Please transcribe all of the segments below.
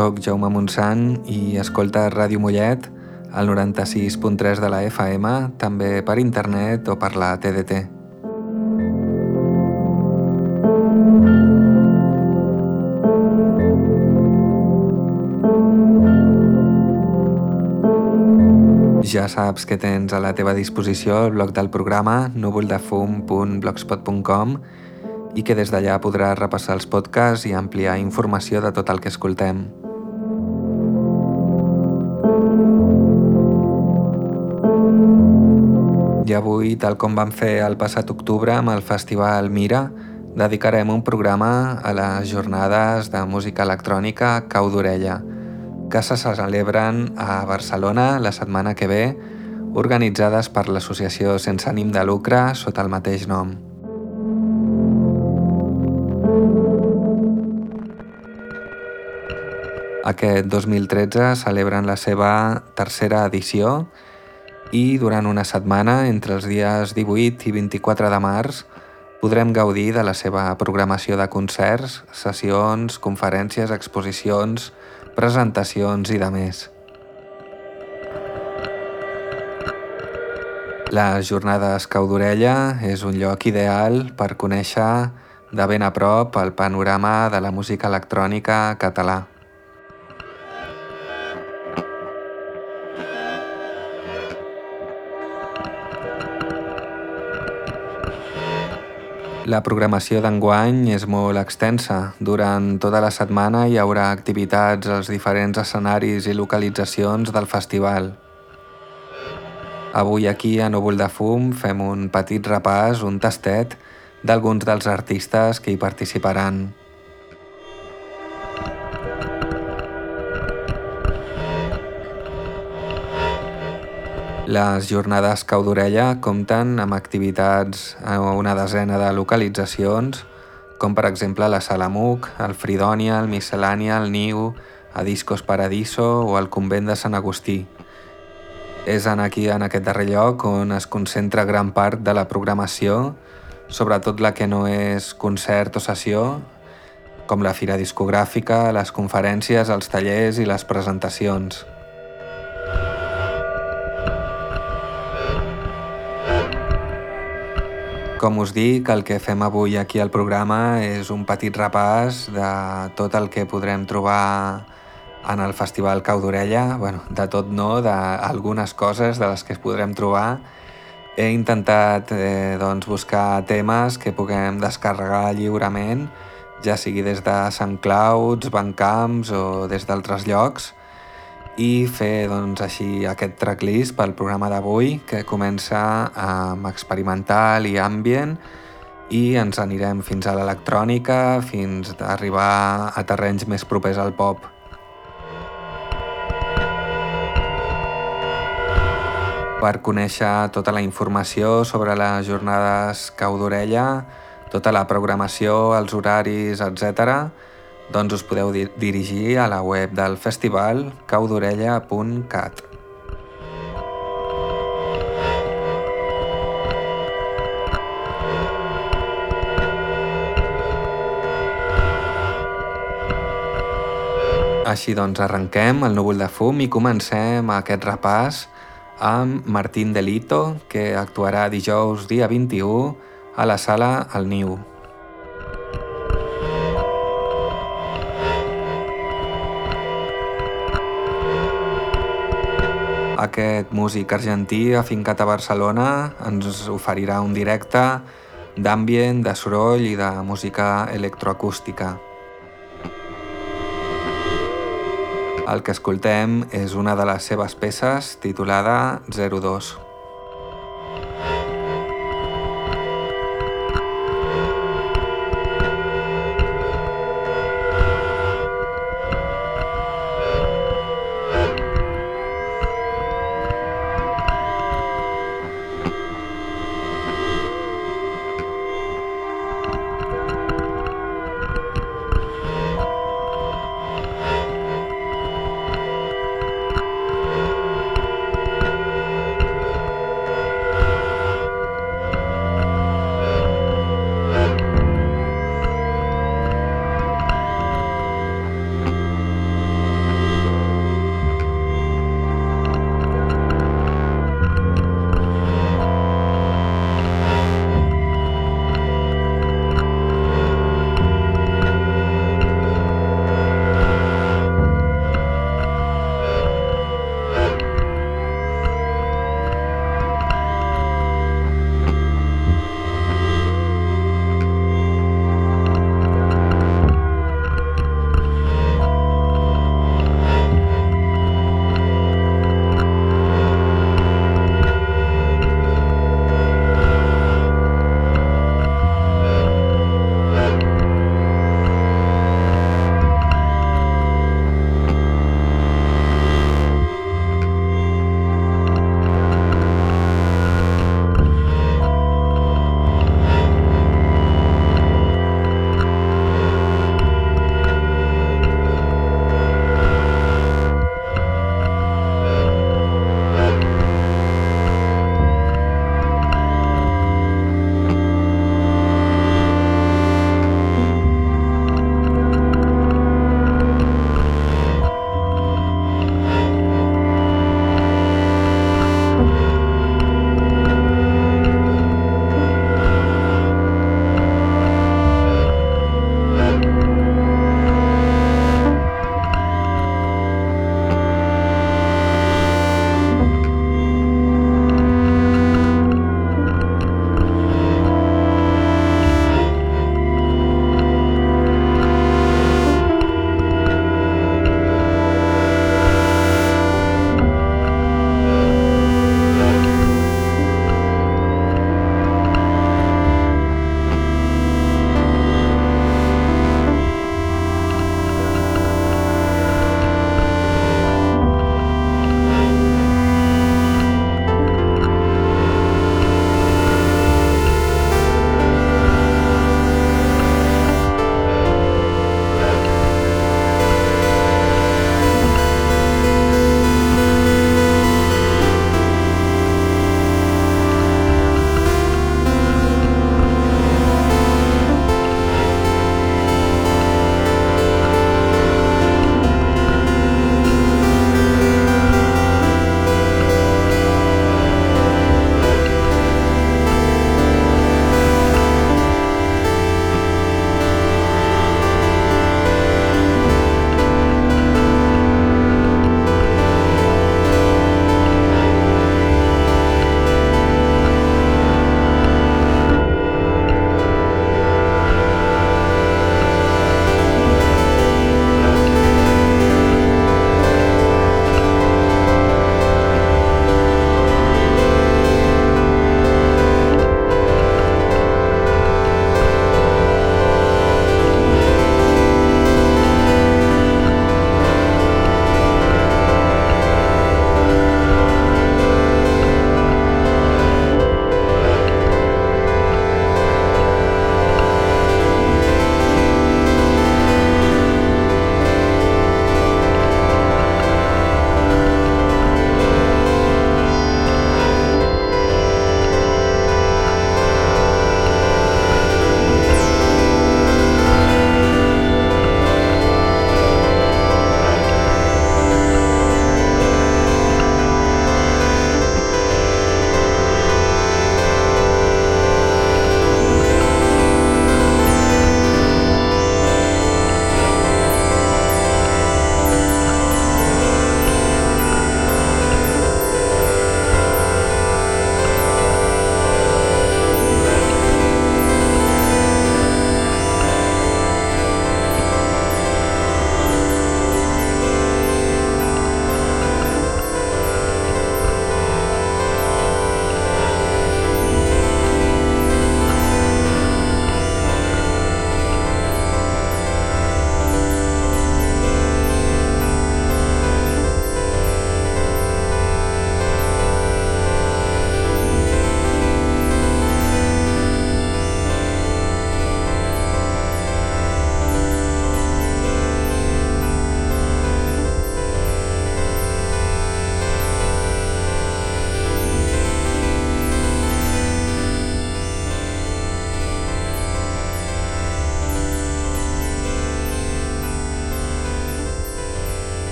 Soc Jaume Montsant i escolta Ràdio Mollet al 96.3 de la FM, també per internet o per la TDT. Ja saps que tens a la teva disposició el blog del programa núvoldefum.blogspot.com i que des d'allà podràs repassar els podcasts i ampliar informació de tot el que escoltem. I avui, tal com vam fer el passat octubre amb el Festival Mira, dedicarem un programa a les jornades de música electrònica Cau d'Orella, que se celebren a Barcelona la setmana que ve, organitzades per l'associació sense ànim de lucre sota el mateix nom. Aquest 2013 celebren la seva tercera edició durant una setmana, entre els dies 18 i 24 de març, podrem gaudir de la seva programació de concerts, sessions, conferències, exposicions, presentacions i de més. La jornada Escau d'Orella és un lloc ideal per conèixer de ben a prop el panorama de la música electrònica català. La programació d'enguany és molt extensa. Durant tota la setmana hi haurà activitats als diferents escenaris i localitzacions del festival. Avui aquí a Núvol de Fum fem un petit repàs, un tastet, d'alguns dels artistes que hi participaran. Les jornades Cau d'Orella compten amb activitats a una desena de localitzacions, com per exemple la Sala Muc, el Fridònia, el Miscel·lània, el Niu, a Discos Paradiso o el Convent de Sant Agustí. És en aquí, en aquest darrer lloc, on es concentra gran part de la programació, sobretot la que no és concert o sessió, com la fira discogràfica, les conferències, els tallers i les presentacions. Com us dic, el que fem avui aquí al programa és un petit repàs de tot el que podrem trobar en el Festival Cau d'Orella, bueno, de tot no, d'algunes coses de les que es podrem trobar. He intentat eh, doncs, buscar temes que puguem descarregar lliurement, ja sigui des de Sant Clouds, Bandcamps o des d'altres llocs, i fer doncs, així aquest tracklist pel programa d'avui que comença amb experimental i ambient i ens anirem fins a l'electrònica, fins a arribar a terrenys més propers al pop. Per conèixer tota la informació sobre les jornades Cau d'Orella, tota la programació, els horaris, etc., doncs us podeu di dirigir a la web del festival caudorella.cat. Així doncs arrenquem el núvol de fum i comencem aquest repàs amb Martín Delito, que actuarà dijous dia 21 a la sala El Niu. Aquest músic argentí afincat a Barcelona ens oferirà un directe d'ambient, de soroll i de música electroacústica. El que escoltem és una de les seves peces titulada 02.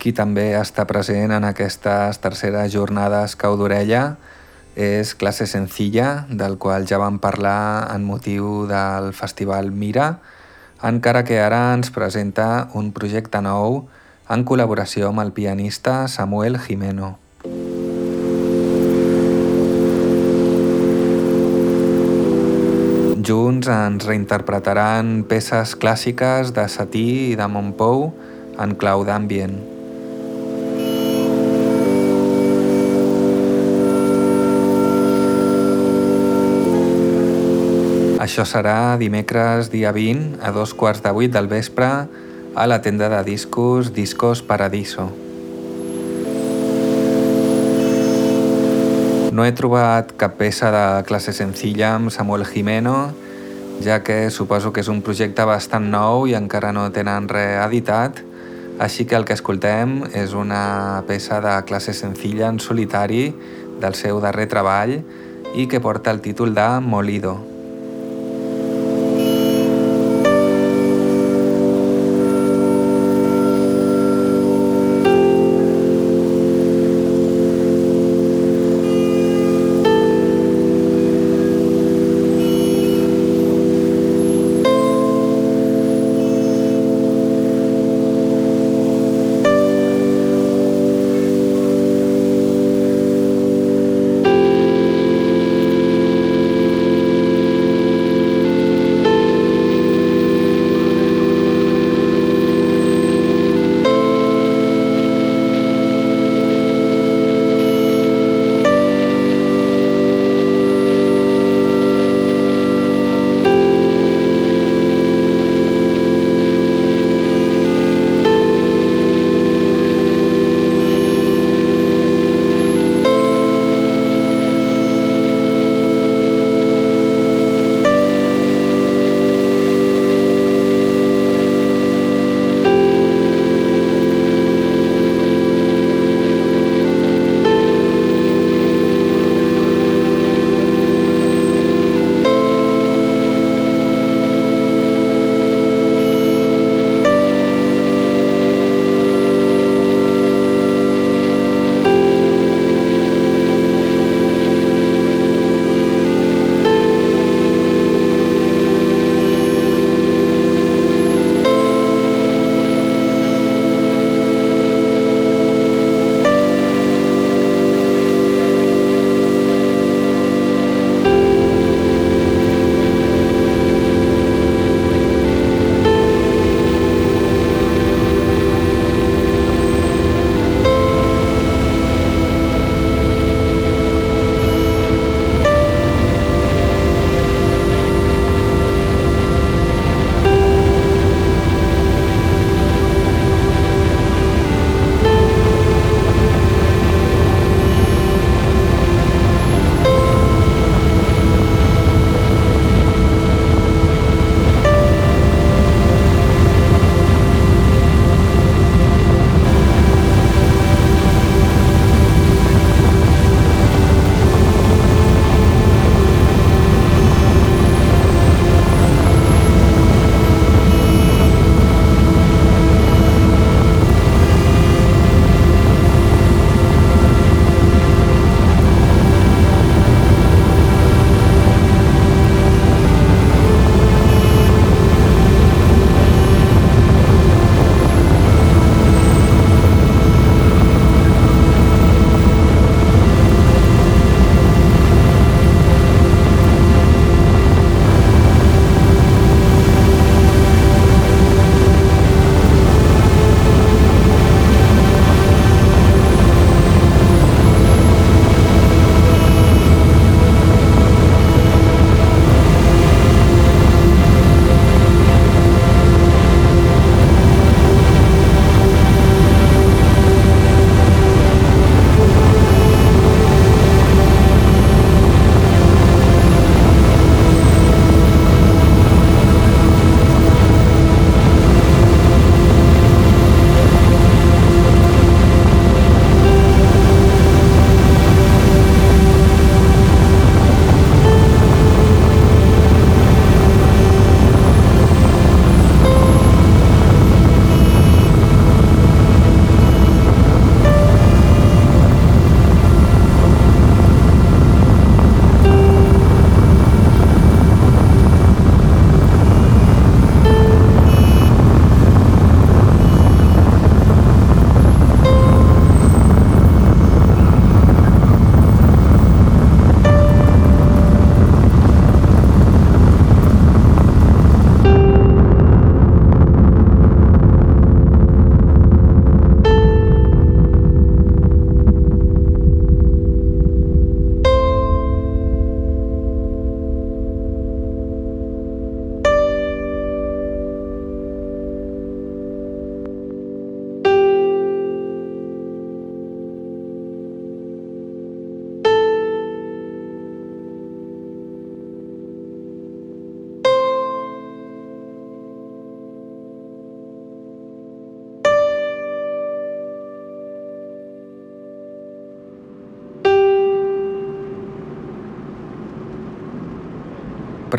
Qui també està present en aquestes terceres jornades cau d'orella és Classe Sencilla, del qual ja vam parlar en motiu del Festival Mira, encara que ara ens presenta un projecte nou en col·laboració amb el pianista Samuel Jimeno. Junts ens reinterpretaran peces clàssiques de Satie i de Montpou en clau d'ambient. Això serà dimecres dia 20 a dos quarts de vuit del vespre a la tenda de discos Discos Paradiso. No he trobat cap peça de classe senzilla amb Samuel Jimeno, ja que suposo que és un projecte bastant nou i encara no tenen res editat, així que el que escoltem és una peça de classe senzilla en solitari del seu darrer treball i que porta el títol de Molido.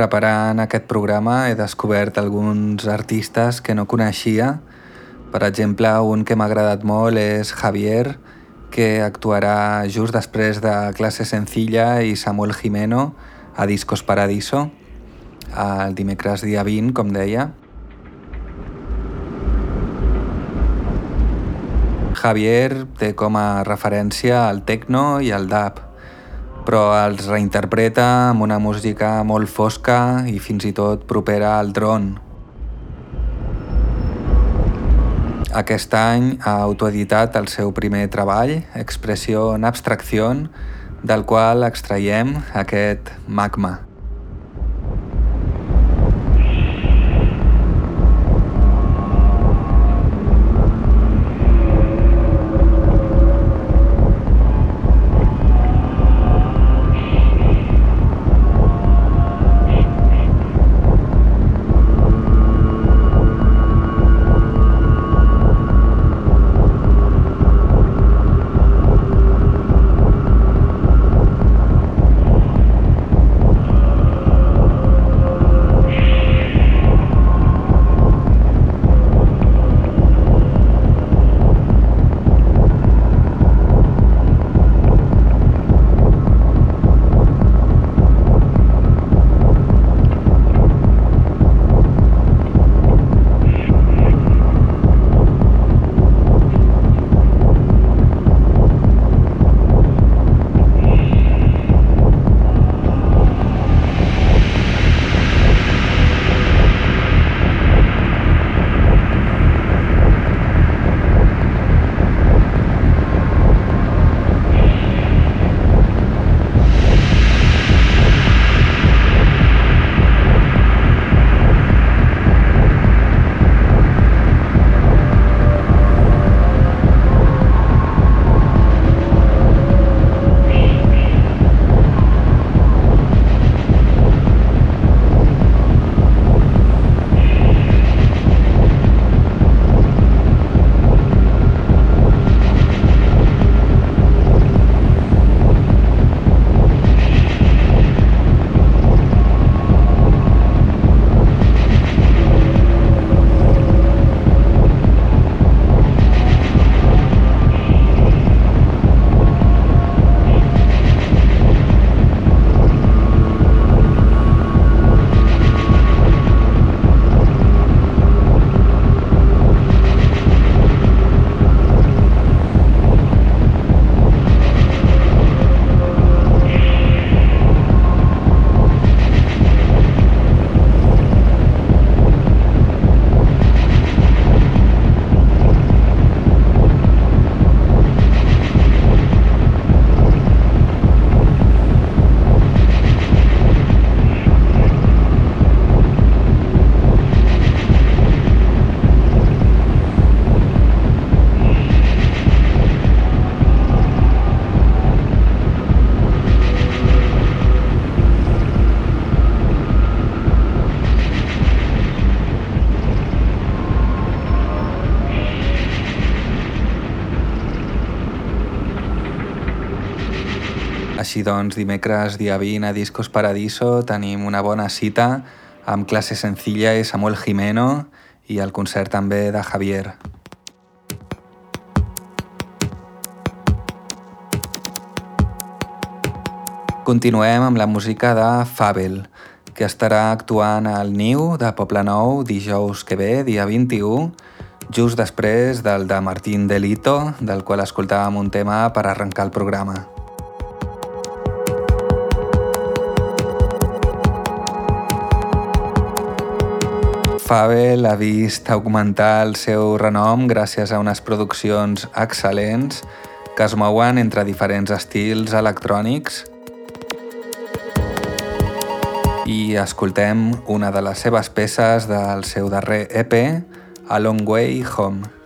Preparant aquest programa he descobert alguns artistes que no coneixia. Per exemple, un que m'ha agradat molt és Javier, que actuarà just després de Classe Sencilla i Samuel Jimeno a Discos Paradiso, el dimecres dia 20, com deia. Javier té com a referència el techno i el dub, però els reinterpreta amb una música molt fosca i fins i tot propera al dron. Aquest any ha autoeditat el seu primer treball, Expressió en abstracció, del qual extraiem aquest magma. Doncs, dimecres dia 20 a Discos Paradiso tenim una bona cita amb classe sencilla i Samuel Jimeno i el concert també de Javier. Continuem amb la música de Fabel, que estarà actuant al Niu de Poble Nou dijous que ve, dia 21, just després del de Martín Delito, del qual escoltàvem un tema per arrencar el programa. Fabel ha vist augmentar el seu renom gràcies a unes produccions excel·lents que es mouen entre diferents estils electrònics i escoltem una de les seves peces del seu darrer EP, A Long Way Home.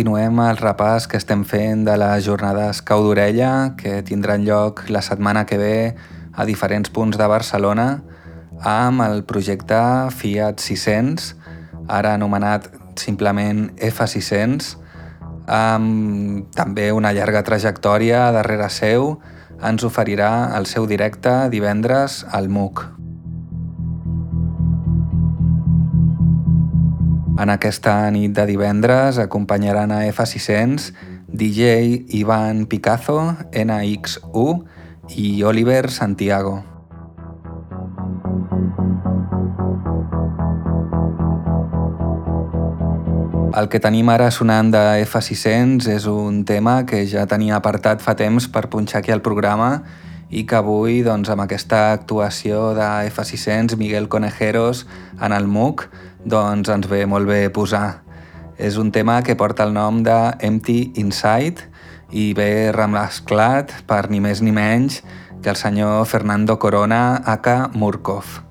Continuem el repàs que estem fent de les jornades Cau d'Orella que tindran lloc la setmana que ve a diferents punts de Barcelona amb el projecte Fiat 600, ara anomenat simplement F600, amb també una llarga trajectòria darrere seu, ens oferirà el seu directe divendres al MUC. En aquesta nit de divendres acompanyaran a F600 DJ Ivan Picazo, NX1 i Oliver Santiago. El que tenim ara sonant de F600 és un tema que ja tenia apartat fa temps per punxar aquí al programa i que avui, doncs, amb aquesta actuació de F600, Miguel Conejeros en el MOOC, doncs ens ve molt bé posar. És un tema que porta el nom de Empty Inside i ve remesclat per ni més ni menys que el senyor Fernando Corona, aka Murkov.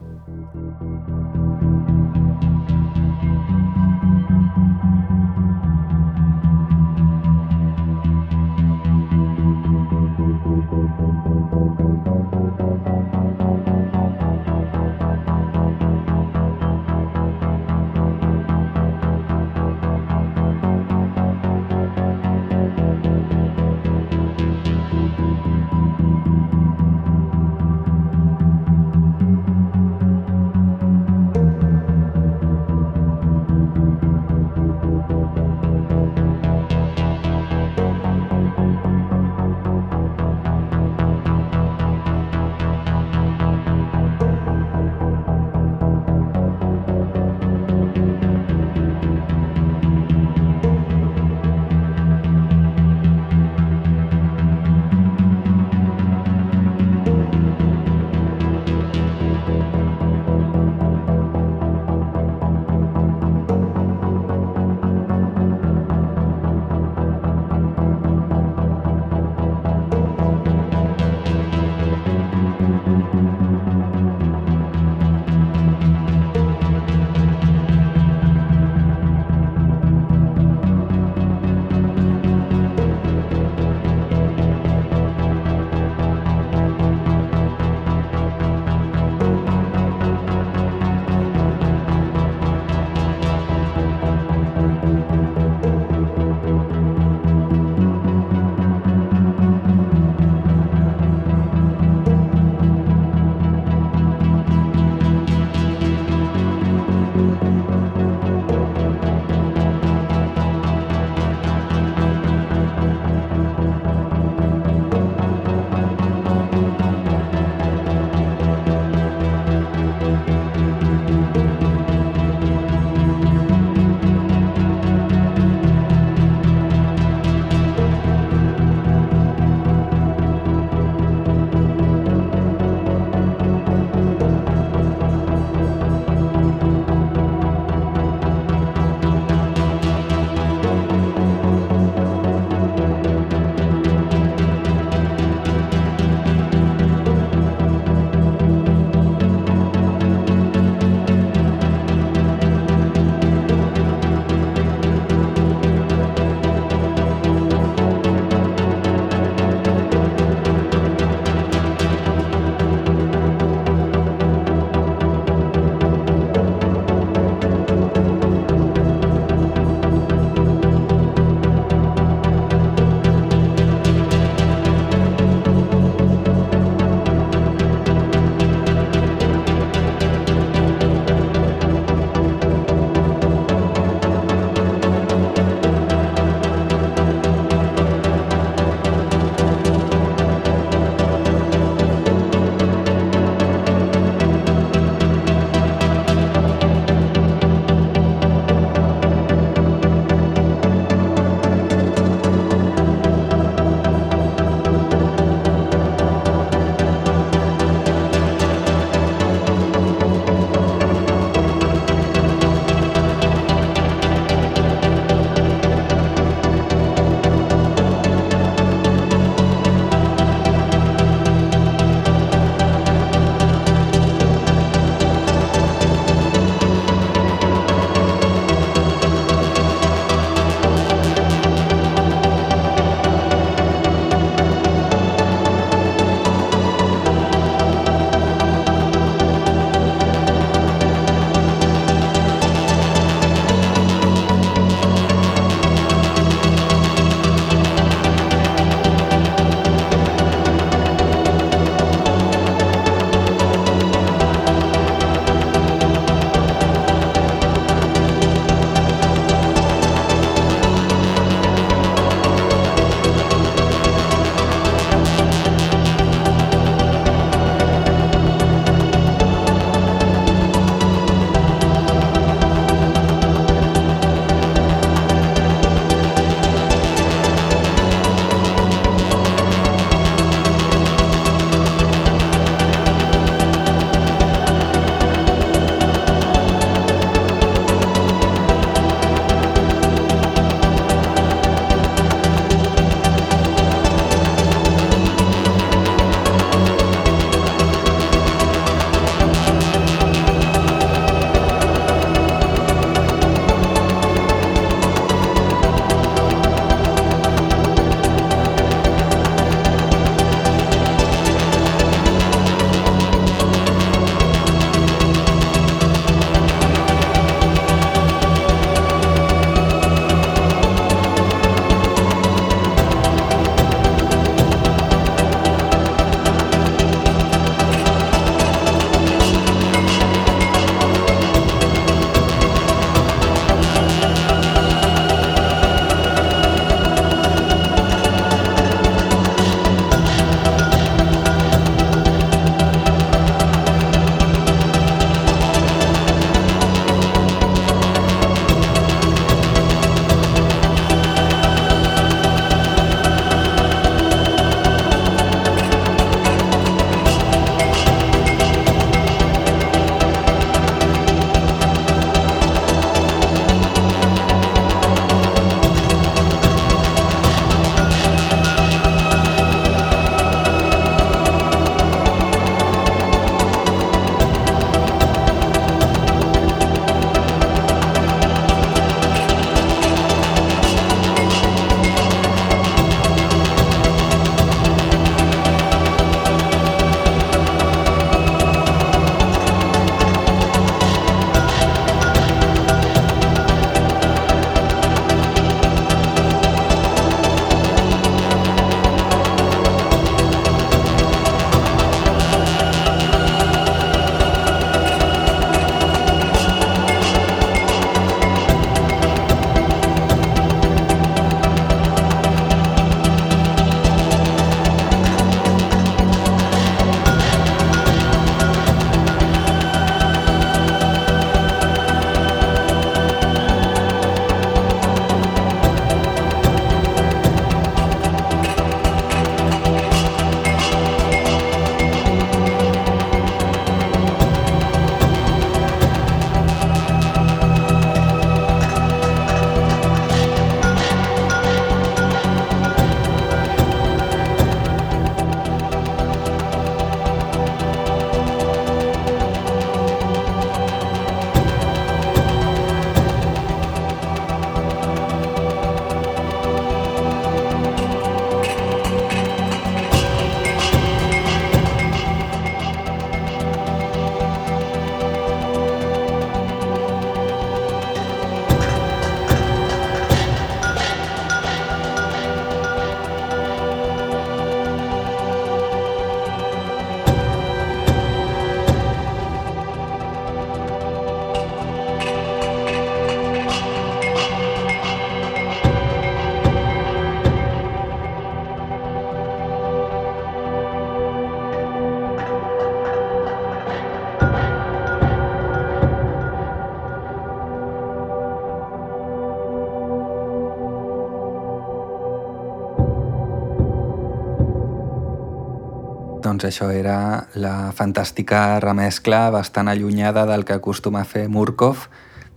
Doncs això era la fantàstica remescla bastant allunyada del que acostuma a fer Murkov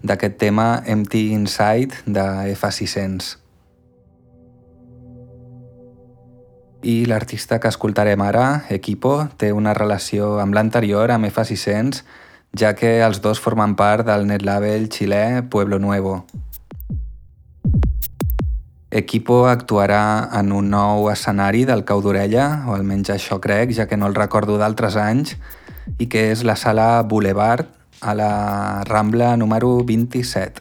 d'aquest tema Empty Inside de F600. I l'artista que escoltarem ara, Equipo, té una relació amb l'anterior, amb F600, ja que els dos formen part del netlabel xilè Pueblo Nuevo. Equipo actuarà en un nou escenari del Cau d'Orella, o almenys això crec, ja que no el recordo d'altres anys, i que és la sala Boulevard a la Rambla número 27.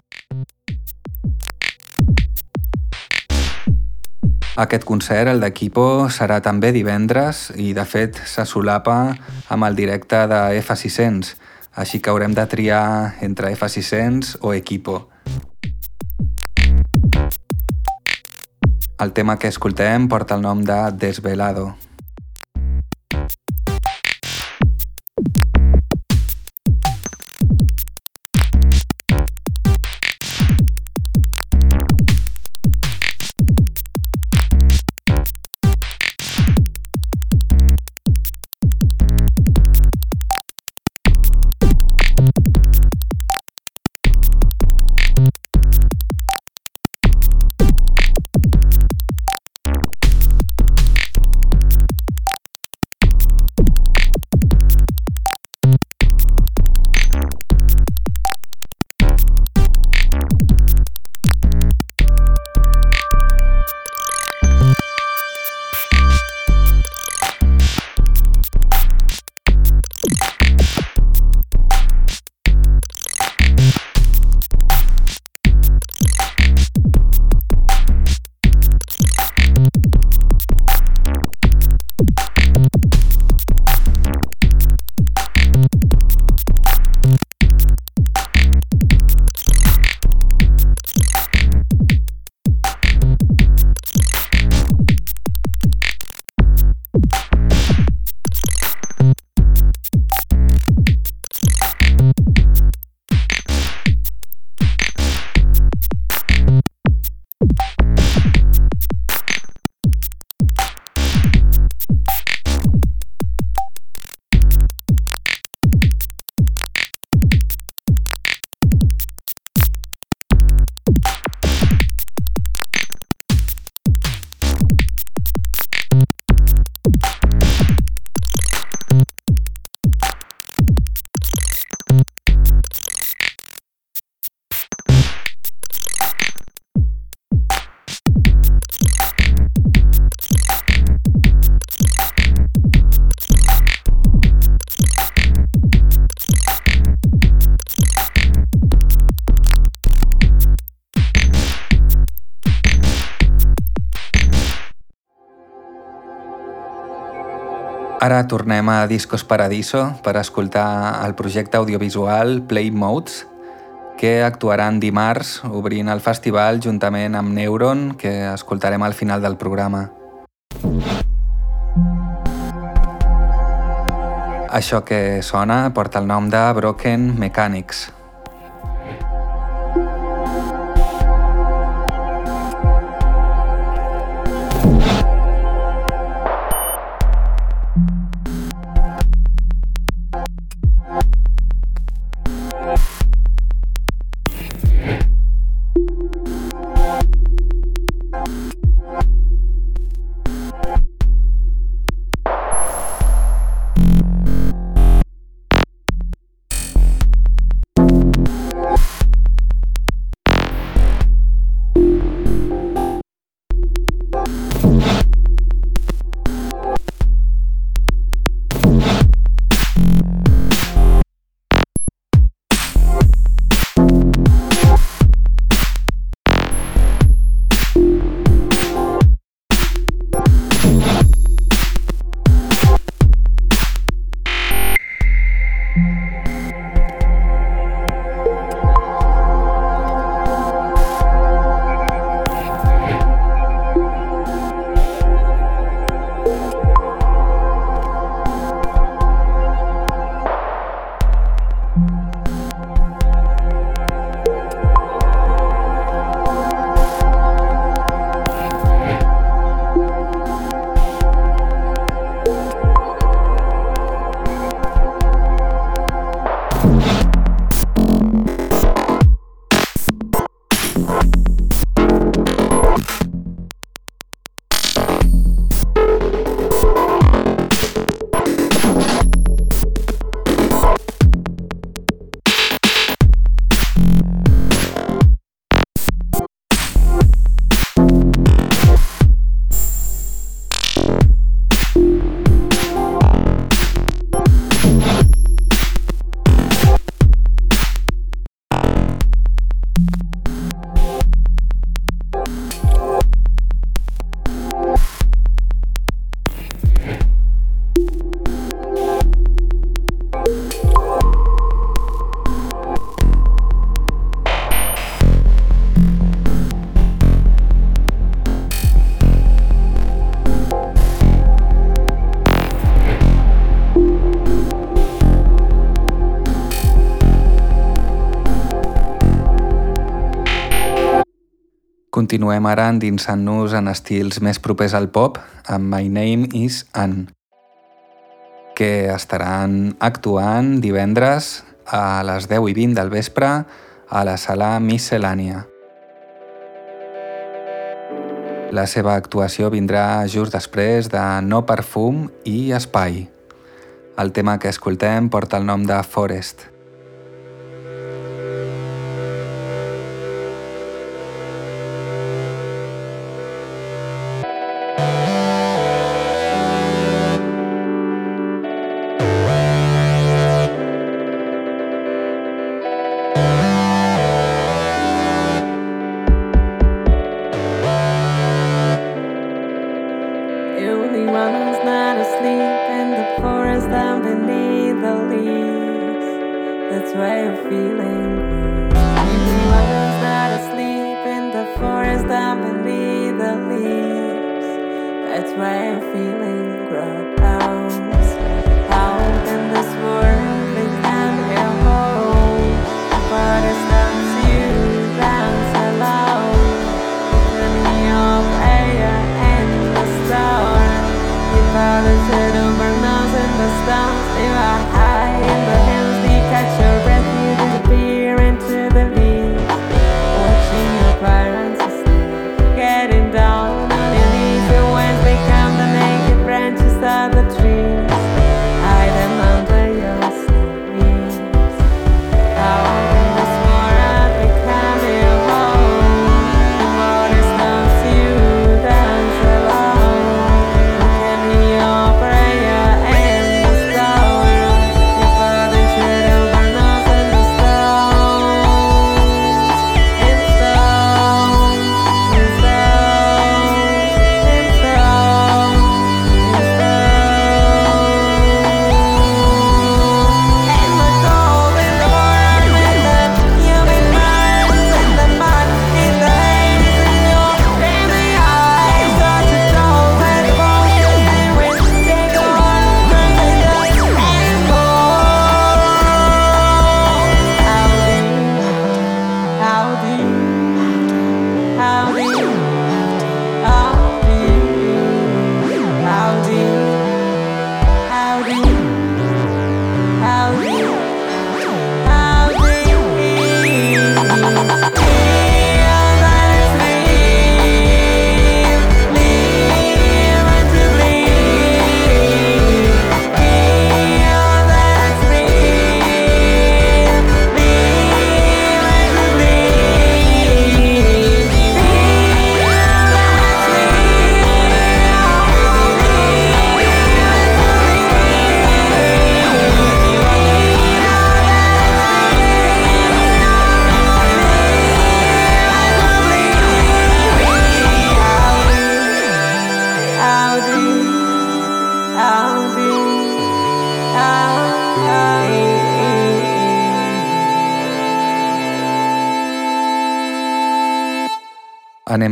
Aquest concert, el d'Equipo, serà també divendres i de fet se solapa amb el directe de F600, així que haurem de triar entre F600 o Equipo. El tema que escoltem porta el nom de Desvelado. Ara tornem a Discos Paradiso per escoltar el projecte audiovisual Play Modes, que actuaran dimarts obrint el festival juntament amb Neuron, que escoltarem al final del programa. Això que sona porta el nom de Broken Mechanics. Continuem ara endinsant-nos en estils més propers al pop amb My Name is Anne, que estaran actuant divendres a les 10 i 20 del vespre a la sala Miscel·lània. La seva actuació vindrà just després de No Perfum i Espai. El tema que escoltem porta el nom de Forest.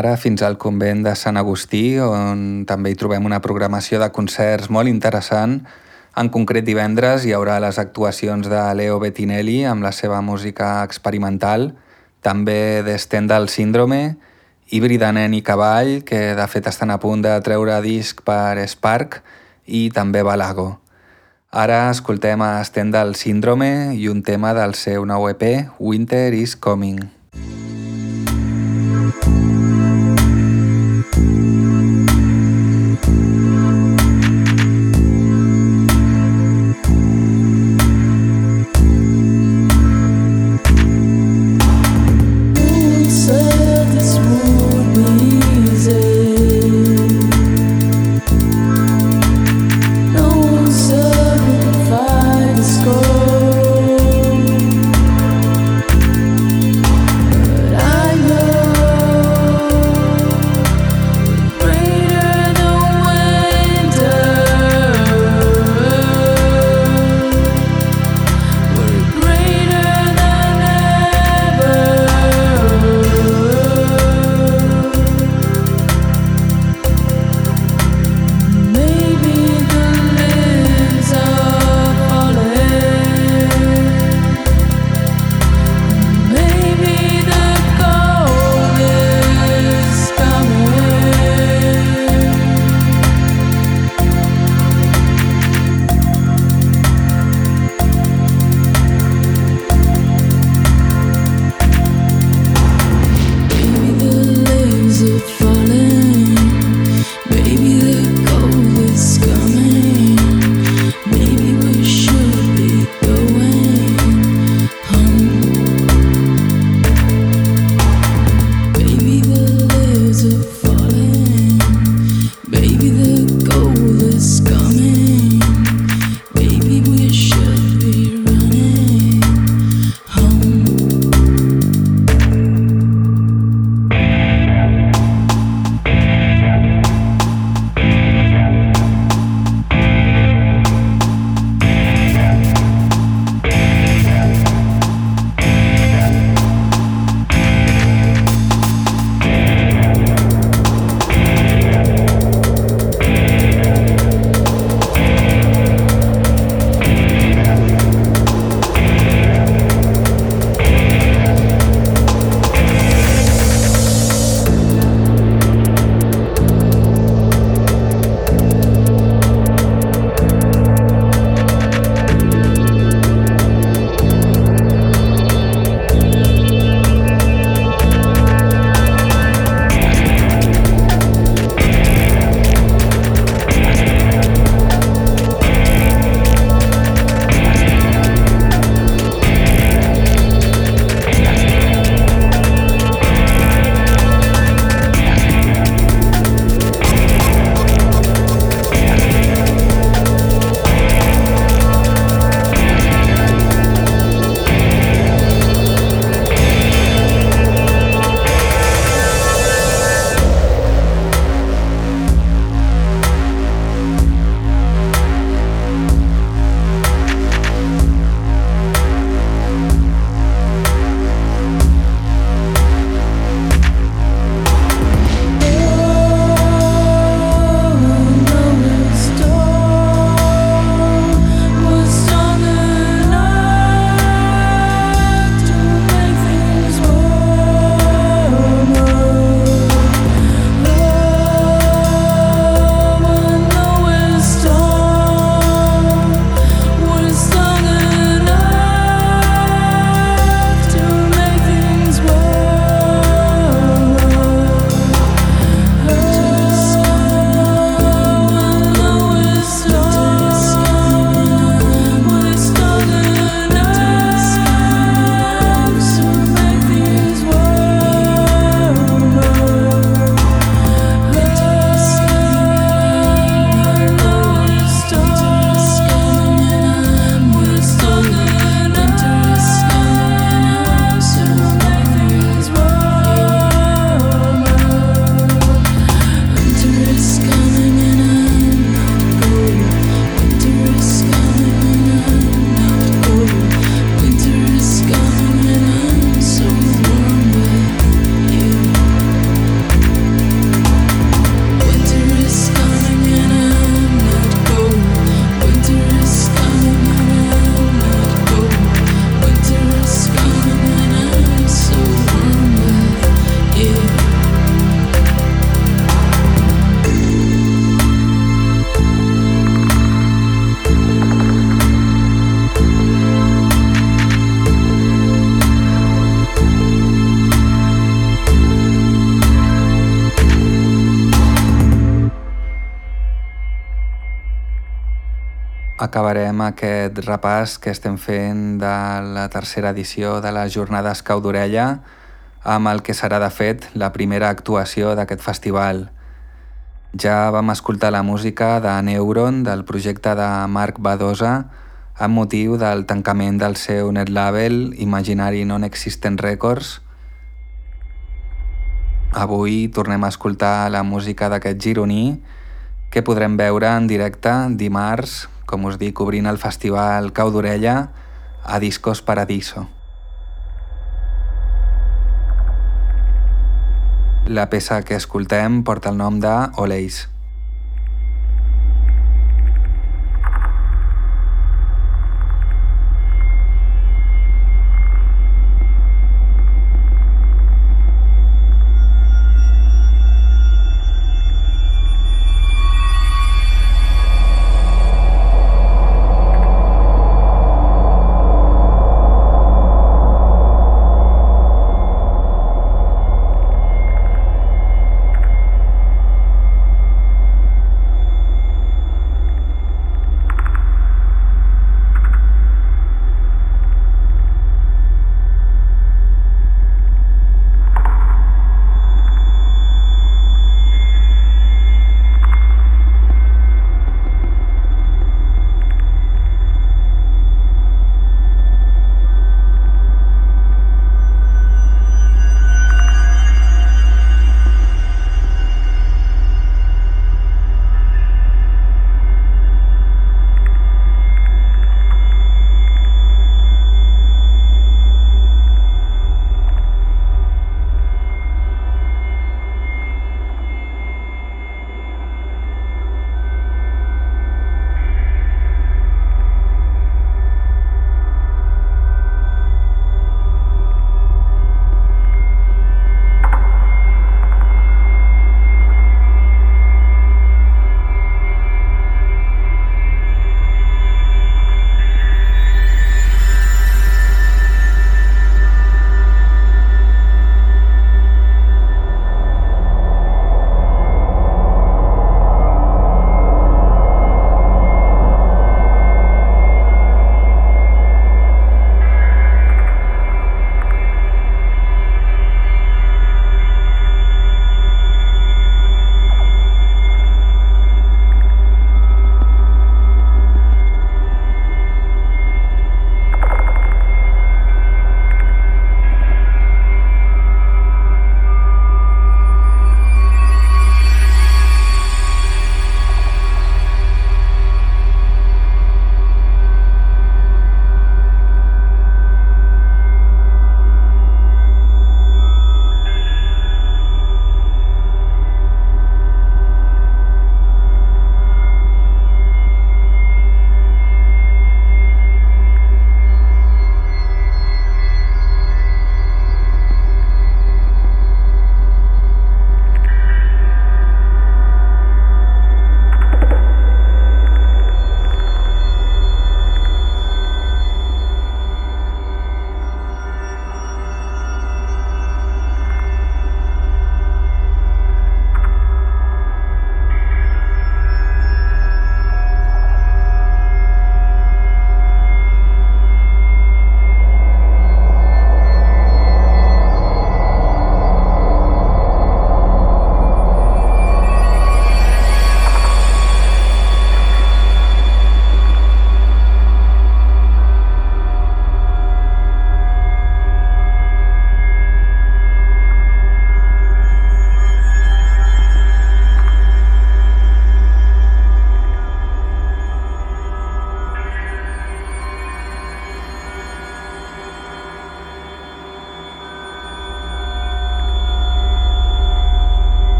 Ara fins al convent de Sant Agustí, on també hi trobem una programació de concerts molt interessant. En concret, divendres hi haurà les actuacions de Leo Bettinelli amb la seva música experimental, també de Stendhal Síndrome, Híbrida Nen i Cavall, que de fet estan a punt de treure disc per Spark, i també Balago. Ara escoltem a Stendhal Síndrome i un tema del seu nou EP, Winter is Coming. acabarem aquest repàs que estem fent de la tercera edició de les Jornades Cau d'Orella amb el que serà de fet la primera actuació d'aquest festival. Ja vam escoltar la música de Neuron del projecte de Marc Badosa amb motiu del tancament del seu net label Imaginary Non-Existent Records. Avui tornem a escoltar la música d'aquest gironí que podrem veure en directe dimarts com us dic, obrint el festival Cau d'Orella a Discos Paradiso. La peça que escoltem porta el nom de Oleis.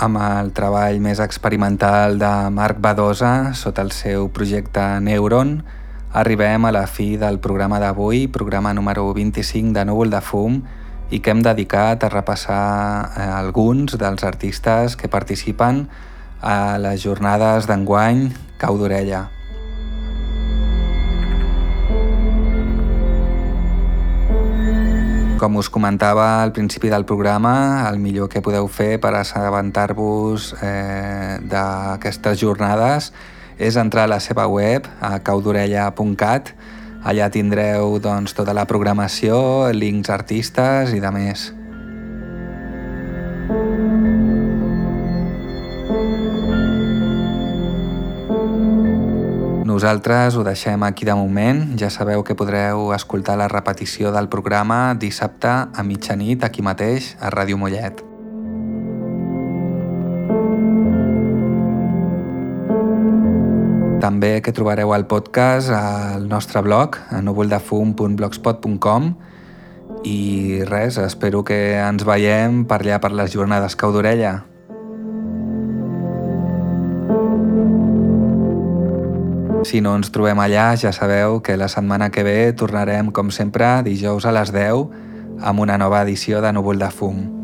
Amb el treball més experimental de Marc Badosa sota el seu projecte Neuron, arribem a la fi del programa d'avui, programa número 25 de Núvol de Fum, i que hem dedicat a repassar eh, alguns dels artistes que participen a les jornades d'enguany Cau d'Orella. Com us comentava al principi del programa, el millor que podeu fer per assabentar-vos eh, d'aquestes jornades és entrar a la seva web, a caudorella.cat. Allà tindreu doncs, tota la programació, links artistes i de més. Nosaltres ho deixem aquí de moment. Ja sabeu que podreu escoltar la repetició del programa dissabte a mitjanit aquí mateix a Ràdio Mollet. També que trobareu el podcast al nostre blog a núvoldefum.blogspot.com i res, espero que ens veiem per allà per les jornades Cau d'Orella. Si no ens trobem allà, ja sabeu que la setmana que ve tornarem, com sempre, dijous a les 10 amb una nova edició de Núvol de Fum.